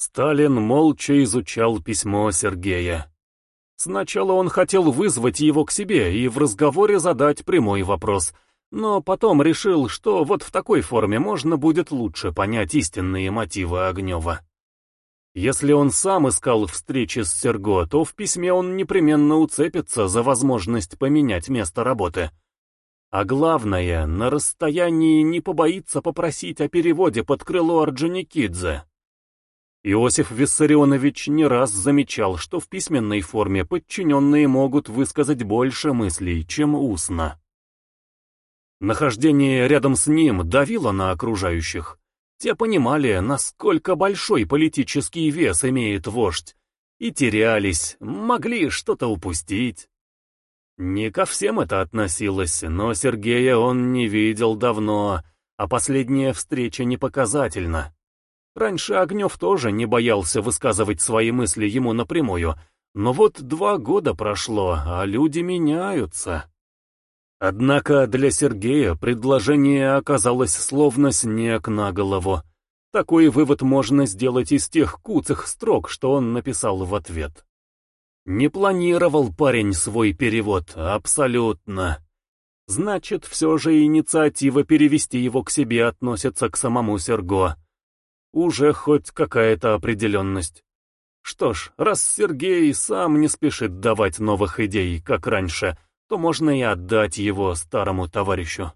Сталин молча изучал письмо Сергея. Сначала он хотел вызвать его к себе и в разговоре задать прямой вопрос, но потом решил, что вот в такой форме можно будет лучше понять истинные мотивы Огнева. Если он сам искал встречи с Серго, то в письме он непременно уцепится за возможность поменять место работы. А главное, на расстоянии не побоится попросить о переводе под крыло Орджоникидзе. Иосиф Виссарионович не раз замечал, что в письменной форме подчиненные могут высказать больше мыслей, чем устно. Нахождение рядом с ним давило на окружающих. Те понимали, насколько большой политический вес имеет вождь, и терялись, могли что-то упустить. Не ко всем это относилось, но Сергея он не видел давно, а последняя встреча не показательна. Раньше Огнев тоже не боялся высказывать свои мысли ему напрямую, но вот два года прошло, а люди меняются. Однако для Сергея предложение оказалось словно снег на голову. Такой вывод можно сделать из тех куцых строк, что он написал в ответ. Не планировал парень свой перевод, абсолютно. Значит, все же инициатива перевести его к себе относится к самому Серго. Уже хоть какая-то определенность. Что ж, раз Сергей сам не спешит давать новых идей, как раньше, то можно и отдать его старому товарищу.